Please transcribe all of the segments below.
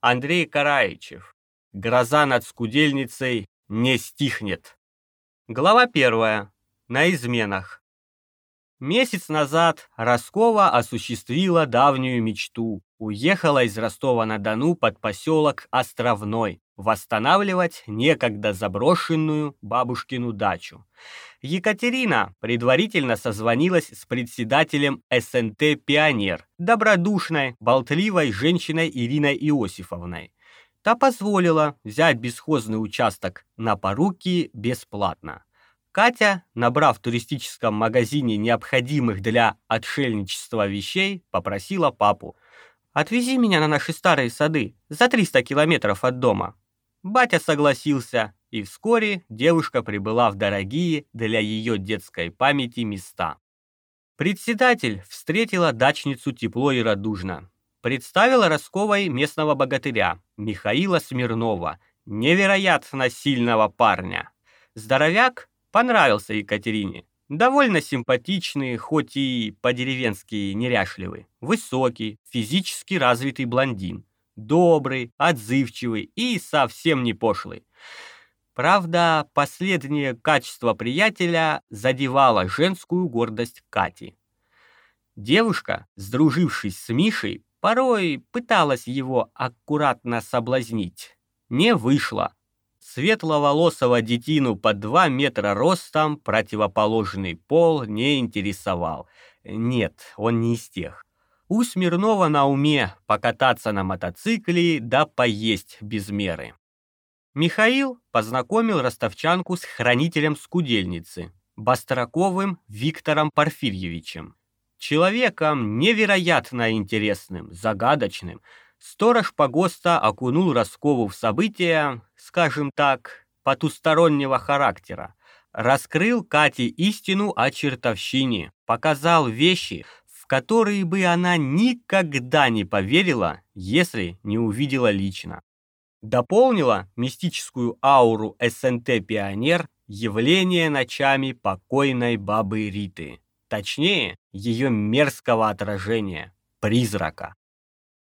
Андрей Караичев. Гроза над скудельницей не стихнет. Глава первая. На изменах. Месяц назад Роскова осуществила давнюю мечту. Уехала из Ростова-на-Дону под поселок Островной, восстанавливать некогда заброшенную бабушкину дачу. Екатерина предварительно созвонилась с председателем СНТ «Пионер», добродушной, болтливой женщиной Ириной Иосифовной. Та позволила взять бесхозный участок на поруки бесплатно. Катя, набрав в туристическом магазине необходимых для отшельничества вещей, попросила папу «Отвези меня на наши старые сады, за 300 километров от дома». Батя согласился, и вскоре девушка прибыла в дорогие для ее детской памяти места. Председатель встретила дачницу тепло и радужно. Представила Росковой местного богатыря, Михаила Смирнова, невероятно сильного парня. Здоровяк понравился Екатерине. Довольно симпатичный, хоть и по-деревенски неряшливый, высокий, физически развитый блондин, добрый, отзывчивый и совсем не пошлый. Правда, последнее качество приятеля задевало женскую гордость Кати. Девушка, сдружившись с Мишей, порой пыталась его аккуратно соблазнить. Не вышло. Светловолосого детину под два метра ростом противоположный пол не интересовал. Нет, он не из тех. У Смирнова на уме покататься на мотоцикле да поесть без меры. Михаил познакомил ростовчанку с хранителем скудельницы, Бастраковым Виктором Порфирьевичем. Человеком невероятно интересным, загадочным, Сторож погоста окунул Роскову в события, скажем так, потустороннего характера, раскрыл Кате истину о чертовщине, показал вещи, которые бы она никогда не поверила, если не увидела лично. Дополнила мистическую ауру СНТ «Пионер» явление ночами покойной бабы Риты, точнее, ее мерзкого отражения, призрака.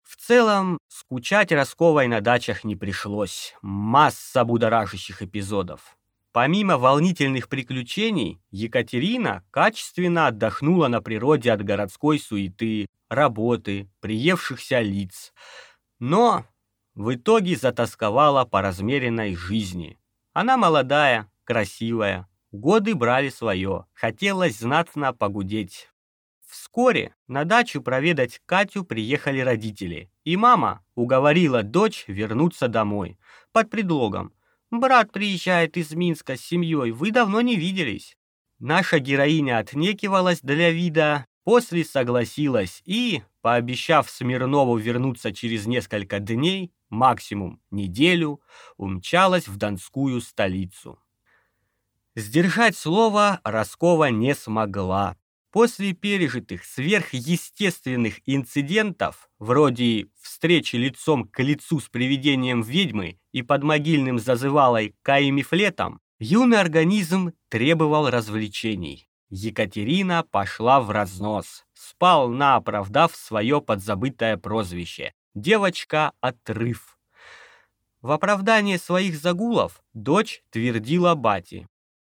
В целом, скучать Росковой на дачах не пришлось. Масса будоражащих эпизодов. Помимо волнительных приключений, Екатерина качественно отдохнула на природе от городской суеты, работы, приевшихся лиц. Но в итоге затасковала по размеренной жизни. Она молодая, красивая, годы брали свое, хотелось знатно погудеть. Вскоре на дачу проведать Катю приехали родители, и мама уговорила дочь вернуться домой под предлогом «Брат приезжает из Минска с семьей, вы давно не виделись». Наша героиня отнекивалась для вида, после согласилась и, пообещав Смирнову вернуться через несколько дней, максимум неделю, умчалась в Донскую столицу. Сдержать слово Роскова не смогла. После пережитых сверхъестественных инцидентов, вроде встречи лицом к лицу с привидением ведьмы и под могильным зазывалой каимифлетом, юный организм требовал развлечений. Екатерина пошла в разнос, сполна оправдав свое подзабытое прозвище «девочка-отрыв». В оправдание своих загулов дочь твердила бати.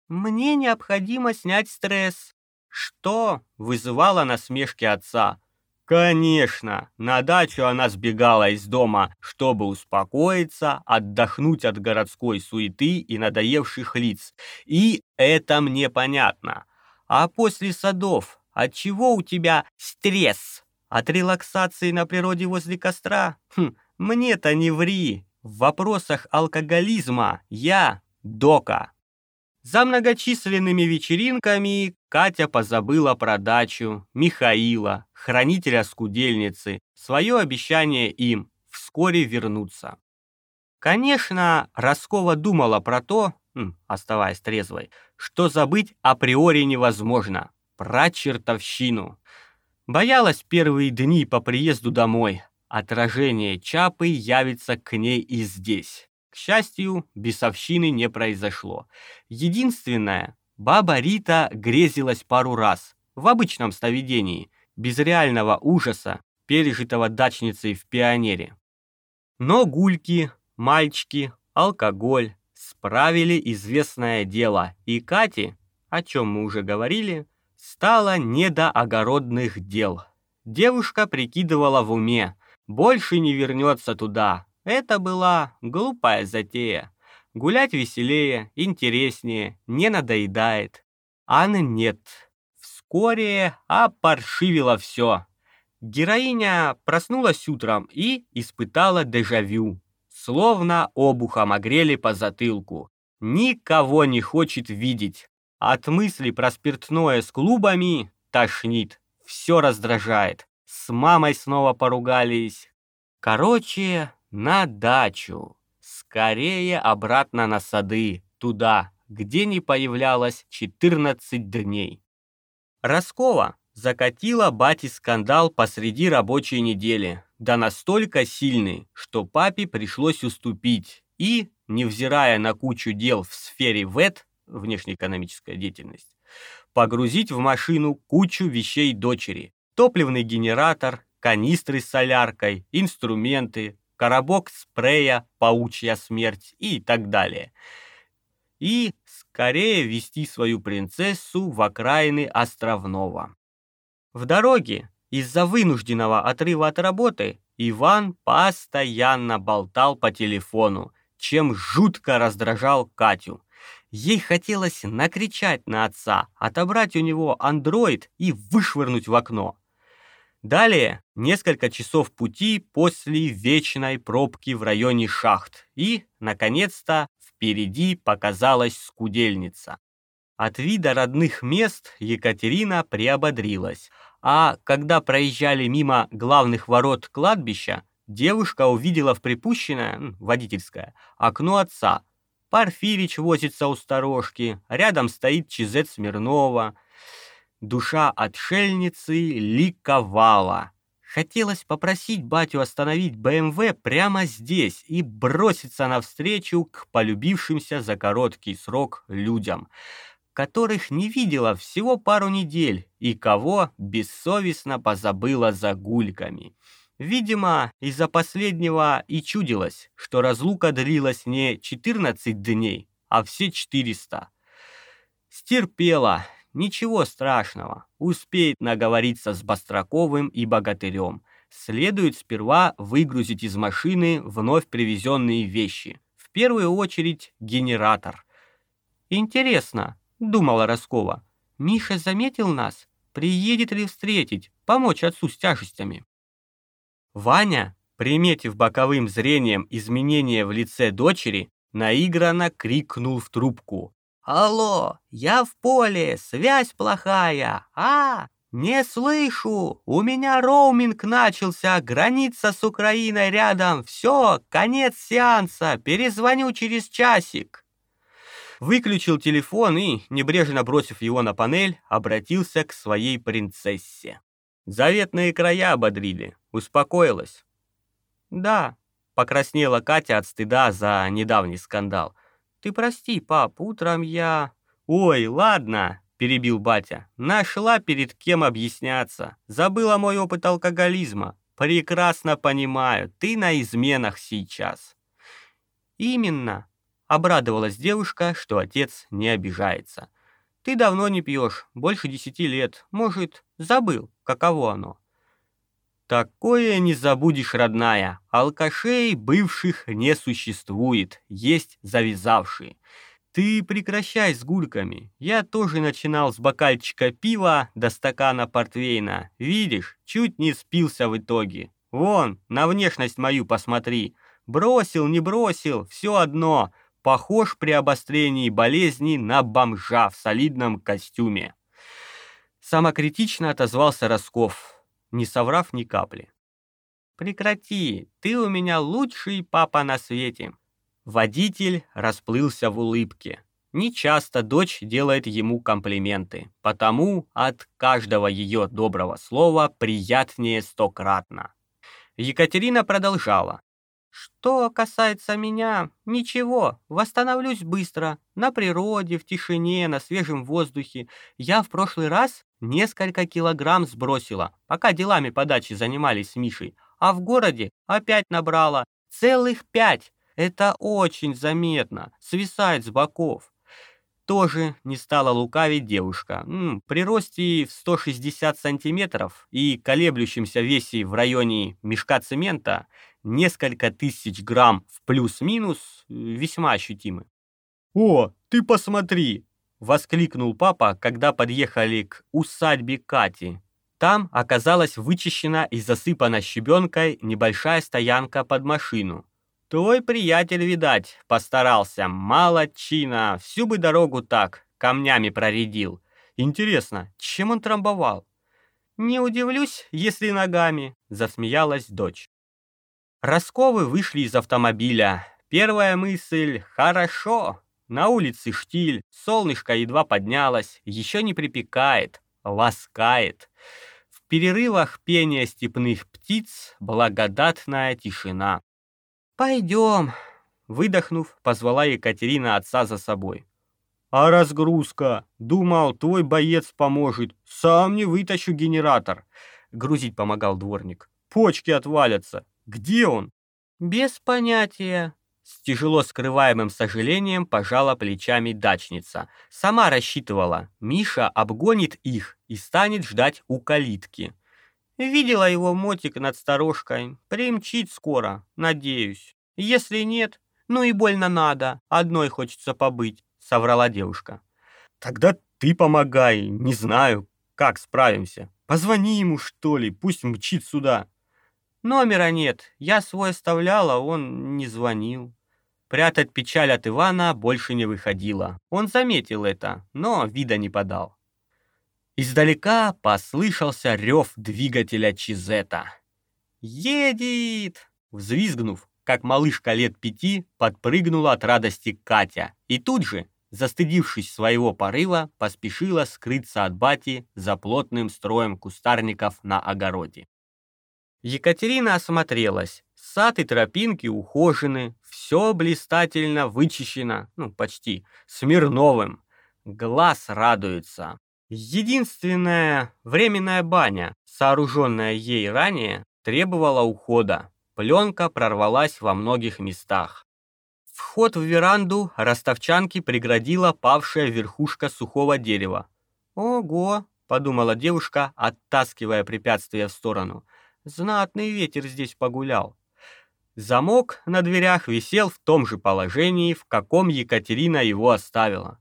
«Мне необходимо снять стресс, что вызывало насмешки отца. Конечно, на дачу она сбегала из дома, чтобы успокоиться, отдохнуть от городской суеты и надоевших лиц. И это мне понятно. А после садов, от чего у тебя стресс? От релаксации на природе возле костра? Хм, мне-то не ври. В вопросах алкоголизма я дока. За многочисленными вечеринками Катя позабыла про дачу, Михаила, хранителя скудельницы, свое обещание им вскоре вернуться. Конечно, Роскова думала про то, оставаясь трезвой, что забыть априори невозможно, про чертовщину. Боялась первые дни по приезду домой, отражение Чапы явится к ней и здесь. К счастью, бесовщины не произошло. Единственное, баба Рита грезилась пару раз, в обычном сновидении, без реального ужаса, пережитого дачницей в пионере. Но гульки, мальчики, алкоголь справили известное дело, и Кате, о чем мы уже говорили, стало не до огородных дел. Девушка прикидывала в уме, больше не вернется туда. Это была глупая затея. Гулять веселее, интереснее, не надоедает. А нет. Вскоре опоршивило все. Героиня проснулась утром и испытала дежавю. Словно обухом огрели по затылку. Никого не хочет видеть. От мысли про спиртное с клубами тошнит. Все раздражает. С мамой снова поругались. Короче, на дачу. Скорее обратно на сады. Туда, где не появлялась 14 дней. Роскова закатила бате скандал посреди рабочей недели, да настолько сильный, что папе пришлось уступить и, невзирая на кучу дел в сфере ВЭД, внешнеэкономическая деятельность, погрузить в машину кучу вещей дочери, топливный генератор, канистры с соляркой, инструменты, коробок спрея «Паучья смерть» и так далее. И скорее вести свою принцессу в окраины Островного. В дороге из-за вынужденного отрыва от работы Иван постоянно болтал по телефону, чем жутко раздражал Катю. Ей хотелось накричать на отца, отобрать у него андроид и вышвырнуть в окно. Далее несколько часов пути после вечной пробки в районе шахт, и, наконец-то, впереди показалась скудельница. От вида родных мест Екатерина приободрилась, а когда проезжали мимо главных ворот кладбища, девушка увидела в припущенное, водительское, окно отца. Порфирич возится у сторожки, рядом стоит Чизет Смирнова. Душа отшельницы ликовала. Хотелось попросить батю остановить БМВ прямо здесь и броситься навстречу к полюбившимся за короткий срок людям — которых не видела всего пару недель и кого бессовестно позабыла за гульками. Видимо, из-за последнего и чудилось, что разлука длилась не 14 дней, а все 400. Стерпела, ничего страшного, успеет наговориться с Бастраковым и Богатырем. Следует сперва выгрузить из машины вновь привезенные вещи. В первую очередь генератор. Интересно, — думала Роскова. «Миша заметил нас? Приедет ли встретить, помочь отцу с тяжестями?» Ваня, приметив боковым зрением изменения в лице дочери, наигранно крикнул в трубку. «Алло, я в поле, связь плохая, а, не слышу, у меня роуминг начался, граница с Украиной рядом, все, конец сеанса, перезвоню через часик» выключил телефон и, небрежно бросив его на панель, обратился к своей принцессе. Заветные края ободрили, успокоилась. «Да», — покраснела Катя от стыда за недавний скандал. «Ты прости, пап, утром я...» «Ой, ладно», — перебил батя. «Нашла перед кем объясняться. Забыла мой опыт алкоголизма. Прекрасно понимаю, ты на изменах сейчас». «Именно», Обрадовалась девушка, что отец не обижается. «Ты давно не пьешь, больше десяти лет. Может, забыл, каково оно?» «Такое не забудешь, родная. Алкашей бывших не существует, есть завязавшие. Ты прекращай с гульками. Я тоже начинал с бокальчика пива до стакана портвейна. Видишь, чуть не спился в итоге. Вон, на внешность мою посмотри. Бросил, не бросил, все одно похож при обострении болезни на бомжа в солидном костюме. Самокритично отозвался Росков, не соврав ни капли. «Прекрати, ты у меня лучший папа на свете». Водитель расплылся в улыбке. Нечасто дочь делает ему комплименты, потому от каждого ее доброго слова приятнее стократно. Екатерина продолжала. Что касается меня, ничего, восстановлюсь быстро, на природе, в тишине, на свежем воздухе. Я в прошлый раз несколько килограмм сбросила, пока делами по даче занимались с Мишей, а в городе опять набрала. Целых пять! Это очень заметно, свисает с боков. Тоже не стала лукавить девушка. При росте в 160 сантиметров и колеблющемся весе в районе мешка цемента несколько тысяч грамм в плюс-минус э, весьма ощутимы. «О, ты посмотри!» — воскликнул папа, когда подъехали к усадьбе Кати. Там оказалась вычищена и засыпана щебенкой небольшая стоянка под машину. Твой приятель, видать, постарался, молодчина, всю бы дорогу так, камнями проредил. Интересно, чем он трамбовал? Не удивлюсь, если ногами, засмеялась дочь. Росковы вышли из автомобиля. Первая мысль — хорошо. На улице штиль, солнышко едва поднялось, еще не припекает, ласкает. В перерывах пения степных птиц благодатная тишина. «Пойдем», — выдохнув, позвала Екатерина отца за собой. «А разгрузка? Думал, твой боец поможет. Сам не вытащу генератор», — грузить помогал дворник. «Почки отвалятся. Где он?» «Без понятия», — с тяжело скрываемым сожалением пожала плечами дачница. Сама рассчитывала, Миша обгонит их и станет ждать у калитки. Видела его мотик над сторожкой. Примчит скоро, надеюсь. Если нет, ну и больно надо. Одной хочется побыть, соврала девушка. Тогда ты помогай, не знаю, как справимся. Позвони ему, что ли, пусть мчит сюда. Номера нет, я свой оставляла, он не звонил. Прятать печаль от Ивана больше не выходило. Он заметил это, но вида не подал. Издалека послышался рев двигателя Чизета. «Едет!» Взвизгнув, как малышка лет пяти, подпрыгнула от радости Катя. И тут же, застыдившись своего порыва, поспешила скрыться от бати за плотным строем кустарников на огороде. Екатерина осмотрелась. Сад и тропинки ухожены, все блистательно вычищено, ну, почти, Смирновым. Глаз радуется. Единственная временная баня, сооруженная ей ранее, требовала ухода. Пленка прорвалась во многих местах. Вход в веранду ростовчанки преградила павшая верхушка сухого дерева. «Ого!» — подумала девушка, оттаскивая препятствие в сторону. «Знатный ветер здесь погулял». Замок на дверях висел в том же положении, в каком Екатерина его оставила.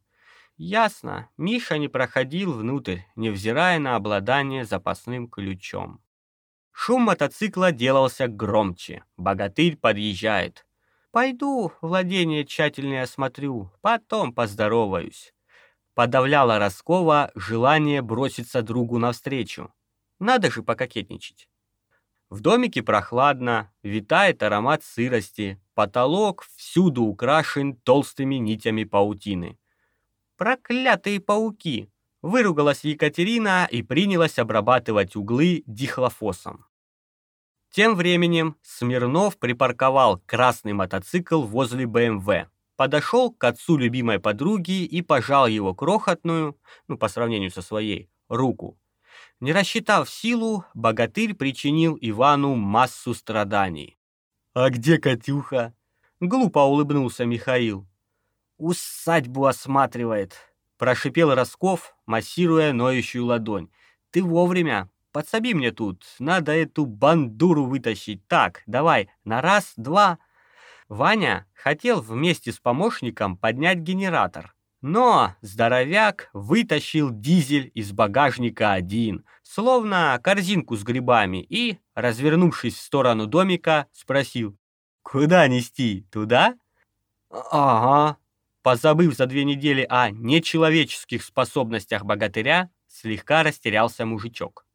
Ясно, Миша не проходил внутрь, невзирая на обладание запасным ключом. Шум мотоцикла делался громче. Богатырь подъезжает. «Пойду, владение тщательнее осмотрю, потом поздороваюсь». Подавляла Роскова желание броситься другу навстречу. Надо же пококетничать. В домике прохладно, витает аромат сырости, потолок всюду украшен толстыми нитями паутины. Проклятые пауки! Выругалась Екатерина и принялась обрабатывать углы дихлофосом. Тем временем Смирнов припарковал красный мотоцикл возле БМВ, подошел к отцу любимой подруги и пожал его крохотную, ну, по сравнению со своей, руку. Не рассчитав силу, богатырь причинил Ивану массу страданий. «А где Катюха?» — глупо улыбнулся Михаил усадьбу осматривает», — прошипел Росков, массируя ноющую ладонь. «Ты вовремя. Подсоби мне тут. Надо эту бандуру вытащить. Так, давай, на раз, два». Ваня хотел вместе с помощником поднять генератор. Но здоровяк вытащил дизель из багажника один, словно корзинку с грибами, и, развернувшись в сторону домика, спросил. «Куда нести? Туда?» «Ага», позабыв за две недели о нечеловеческих способностях богатыря, слегка растерялся мужичок.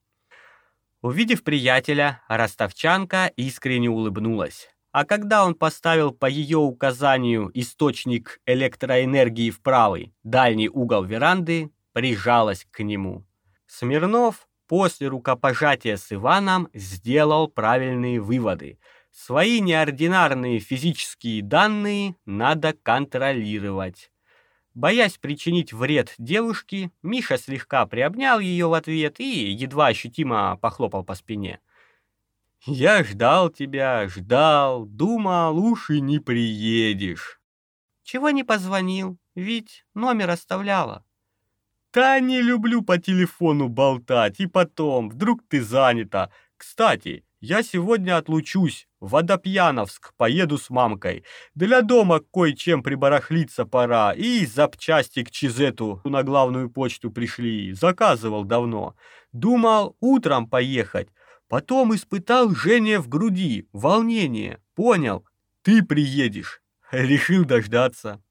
Увидев приятеля, ростовчанка искренне улыбнулась. А когда он поставил по ее указанию источник электроэнергии в правый, дальний угол веранды, прижалась к нему. Смирнов после рукопожатия с Иваном сделал правильные выводы – Свои неординарные физические данные надо контролировать. Боясь причинить вред девушке, Миша слегка приобнял ее в ответ и едва ощутимо похлопал по спине. Я ждал тебя, ждал, думал, уж и не приедешь. Чего не позвонил? Ведь номер оставляла. Да не люблю по телефону болтать, и потом, вдруг ты занята. Кстати, я сегодня отлучусь, в Водопьяновск поеду с мамкой. Для дома кое-чем прибарахлиться пора, и запчасти к Чизету на главную почту пришли, заказывал давно. Думал утром поехать, потом испытал жжение в груди, волнение, понял, ты приедешь. Решил дождаться.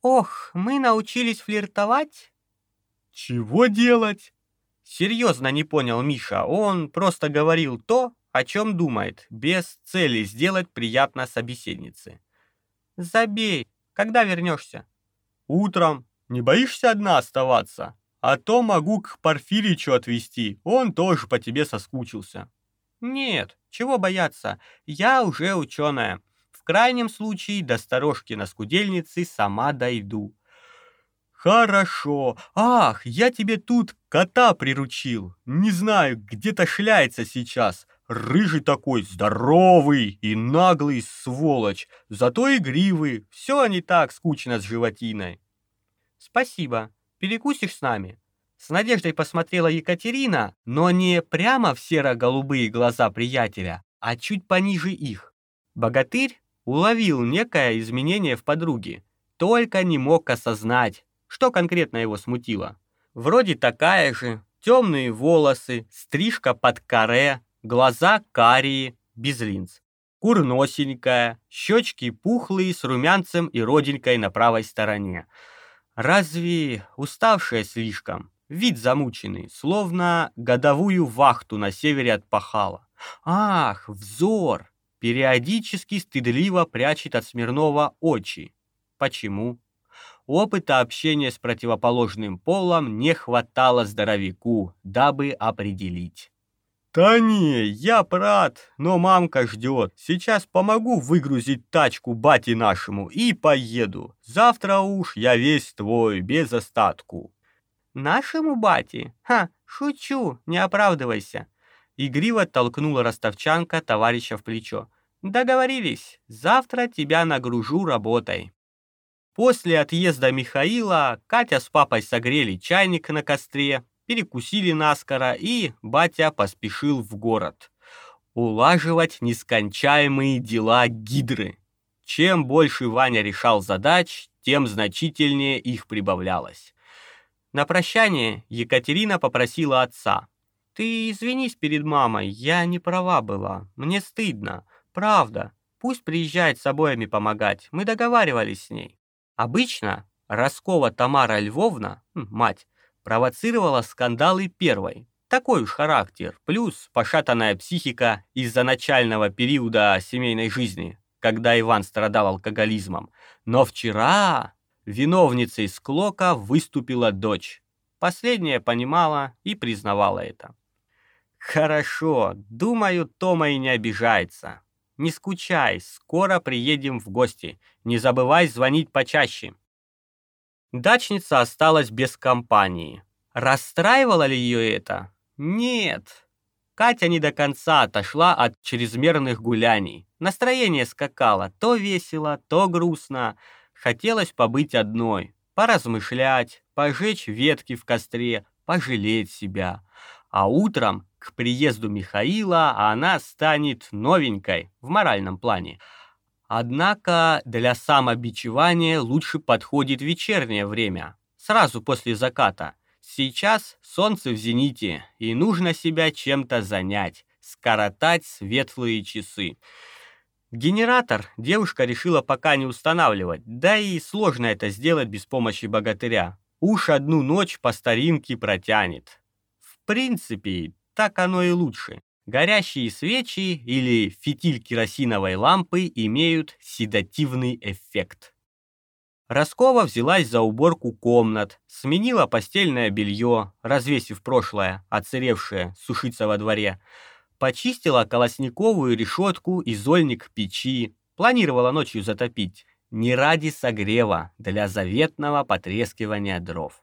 Ох, мы научились флиртовать? Чего делать? Серьезно не понял Миша, он просто говорил то, о чем думает, без цели сделать приятно собеседнице. «Забей. Когда вернешься?» «Утром. Не боишься одна оставаться? А то могу к Порфиричу отвезти, он тоже по тебе соскучился». «Нет, чего бояться, я уже ученая. В крайнем случае до сторожки на скудельнице сама дойду». «Хорошо. Ах, я тебе тут кота приручил. Не знаю, где-то шляется сейчас. Рыжий такой, здоровый и наглый сволочь, зато игривый, все не так скучно с животиной. Спасибо, перекусишь с нами? С надеждой посмотрела Екатерина, но не прямо в серо-голубые глаза приятеля, а чуть пониже их. Богатырь уловил некое изменение в подруге, только не мог осознать, что конкретно его смутило. Вроде такая же, темные волосы, стрижка под каре, глаза карие, без линз. Курносенькая, щечки пухлые с румянцем и родинкой на правой стороне. Разве уставшая слишком? Вид замученный, словно годовую вахту на севере отпахала. Ах, взор! Периодически стыдливо прячет от Смирнова очи. Почему? Опыта общения с противоположным полом не хватало здоровяку, дабы определить. «Да не, я брат, но мамка ждет. Сейчас помогу выгрузить тачку бате нашему и поеду. Завтра уж я весь твой, без остатку». «Нашему бате? Ха, шучу, не оправдывайся». Игриво толкнула ростовчанка товарища в плечо. «Договорились, завтра тебя нагружу работой». После отъезда Михаила Катя с папой согрели чайник на костре, перекусили наскоро, и батя поспешил в город. Улаживать нескончаемые дела гидры. Чем больше Ваня решал задач, тем значительнее их прибавлялось. На прощание Екатерина попросила отца. «Ты извинись перед мамой, я не права была, мне стыдно, правда. Пусть приезжает с обоями помогать, мы договаривались с ней». Обычно Роскова Тамара Львовна, мать, провоцировала скандалы первой. Такой уж характер, плюс пошатанная психика из-за начального периода семейной жизни, когда Иван страдал алкоголизмом. Но вчера виновницей склока выступила дочь. Последняя понимала и признавала это. «Хорошо, думаю, Тома и не обижается. Не скучай, скоро приедем в гости. Не забывай звонить почаще». Дачница осталась без компании. Расстраивало ли ее это? Нет. Катя не до конца отошла от чрезмерных гуляний. Настроение скакало, то весело, то грустно. Хотелось побыть одной, поразмышлять, пожечь ветки в костре, пожалеть себя. А утром, к приезду Михаила, она станет новенькой в моральном плане. Однако для самобичевания лучше подходит вечернее время, сразу после заката. Сейчас солнце в зените, и нужно себя чем-то занять, скоротать светлые часы. Генератор девушка решила пока не устанавливать, да и сложно это сделать без помощи богатыря. Уж одну ночь по старинке протянет. В принципе, так оно и лучше. Горящие свечи или фитиль керосиновой лампы имеют седативный эффект. Роскова взялась за уборку комнат, сменила постельное белье, развесив прошлое, отсыревшее, сушиться во дворе, почистила колосниковую решетку и зольник печи, планировала ночью затопить, не ради согрева, для заветного потрескивания дров.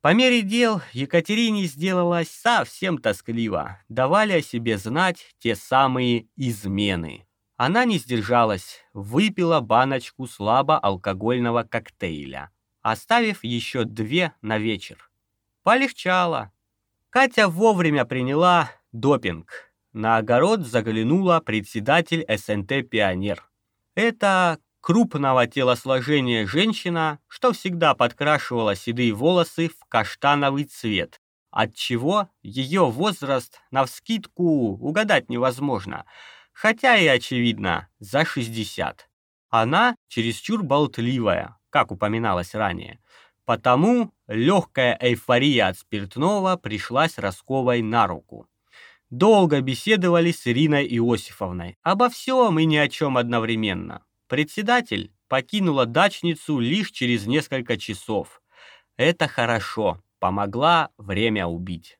По мере дел Екатерине сделалось совсем тоскливо, давали о себе знать те самые измены. Она не сдержалась, выпила баночку слабоалкогольного коктейля, оставив еще две на вечер. Полегчало. Катя вовремя приняла допинг. На огород заглянула председатель СНТ «Пионер». Это крупного телосложения женщина, что всегда подкрашивала седые волосы в каштановый цвет, отчего ее возраст навскидку угадать невозможно, хотя и очевидно, за 60. Она чересчур болтливая, как упоминалось ранее, потому легкая эйфория от спиртного пришлась Росковой на руку. Долго беседовали с Ириной Иосифовной обо всем и ни о чем одновременно. Председатель покинула дачницу лишь через несколько часов. Это хорошо, помогла время убить.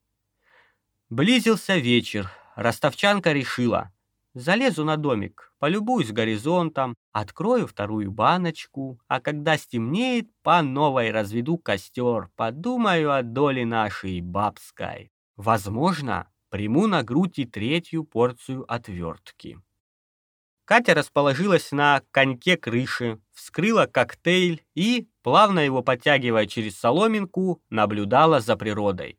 Близился вечер. Ростовчанка решила. Залезу на домик, полюбуюсь горизонтом, открою вторую баночку, а когда стемнеет, по новой разведу костер, подумаю о доле нашей бабской. Возможно, приму на грудь и третью порцию отвертки. Катя расположилась на коньке крыши, вскрыла коктейль и, плавно его подтягивая через соломинку, наблюдала за природой.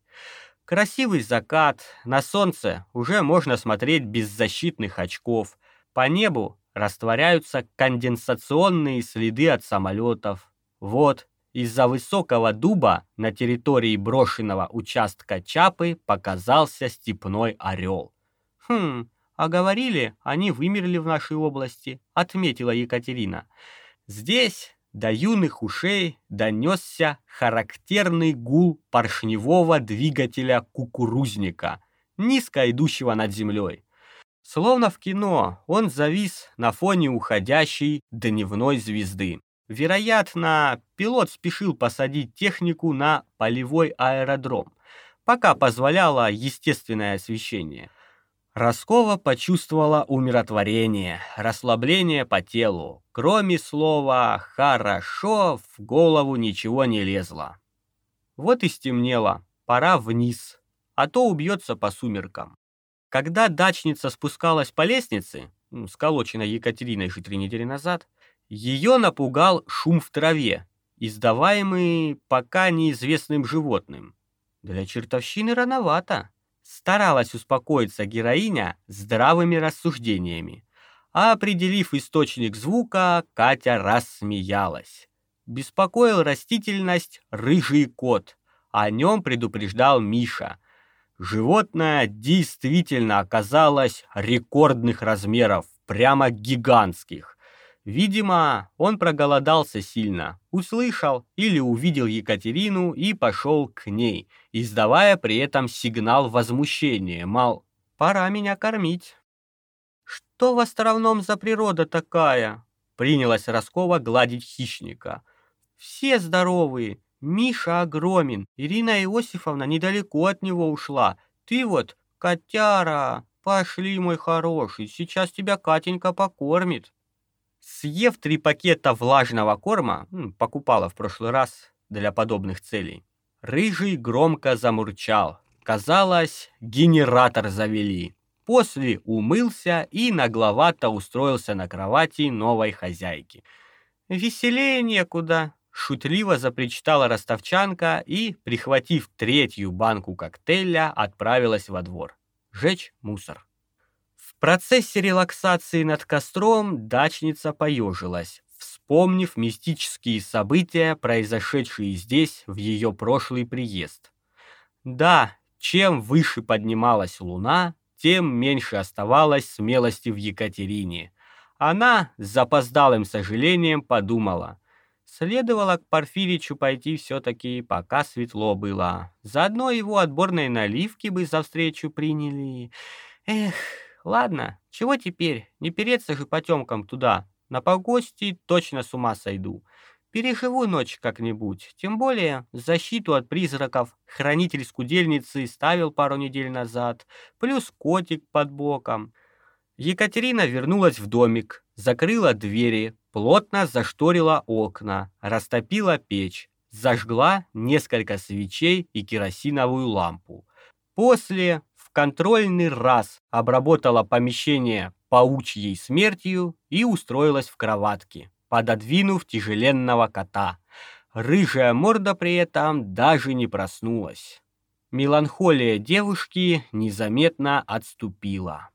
Красивый закат, на солнце уже можно смотреть без защитных очков. По небу растворяются конденсационные следы от самолетов. Вот, из-за высокого дуба на территории брошенного участка Чапы показался степной орел. Хм, а говорили, они вымерли в нашей области, отметила Екатерина. Здесь до юных ушей донесся характерный гул поршневого двигателя кукурузника, низко идущего над землей. Словно в кино, он завис на фоне уходящей дневной звезды. Вероятно, пилот спешил посадить технику на полевой аэродром, пока позволяло естественное освещение. Роскова почувствовала умиротворение, расслабление по телу. Кроме слова «хорошо» в голову ничего не лезло. Вот и стемнело, пора вниз, а то убьется по сумеркам. Когда дачница спускалась по лестнице, сколоченной Екатериной же три недели назад, ее напугал шум в траве, издаваемый пока неизвестным животным. Для чертовщины рановато старалась успокоиться героиня здравыми рассуждениями. А определив источник звука, Катя рассмеялась. Беспокоил растительность рыжий кот. О нем предупреждал Миша. Животное действительно оказалось рекордных размеров, прямо гигантских. Видимо, он проголодался сильно, услышал или увидел Екатерину и пошел к ней, издавая при этом сигнал возмущения, мол, пора меня кормить. «Что в островном за природа такая?» Принялась Роскова гладить хищника. «Все здоровые, Миша огромен, Ирина Иосифовна недалеко от него ушла. Ты вот, котяра, пошли, мой хороший, сейчас тебя Катенька покормит». Съев три пакета влажного корма, покупала в прошлый раз для подобных целей, рыжий громко замурчал. Казалось, генератор завели. После умылся и нагловато устроился на кровати новой хозяйки. «Веселее некуда», — шутливо запричитала ростовчанка и, прихватив третью банку коктейля, отправилась во двор. Жечь мусор процессе релаксации над костром дачница поежилась, вспомнив мистические события, произошедшие здесь в ее прошлый приезд. Да, чем выше поднималась луна, тем меньше оставалось смелости в Екатерине. Она с запоздалым сожалением подумала, следовало к Порфиричу пойти все-таки, пока светло было. Заодно его отборной наливки бы за встречу приняли. Эх... Ладно, чего теперь? Не переться же потемкам туда. На погости точно с ума сойду. Переживу ночь как-нибудь. Тем более защиту от призраков хранитель скудельницы ставил пару недель назад. Плюс котик под боком. Екатерина вернулась в домик, закрыла двери, плотно зашторила окна, растопила печь. зажгла несколько свечей и керосиновую лампу. После контрольный раз обработала помещение паучьей смертью и устроилась в кроватке, пододвинув тяжеленного кота. Рыжая морда при этом даже не проснулась. Меланхолия девушки незаметно отступила.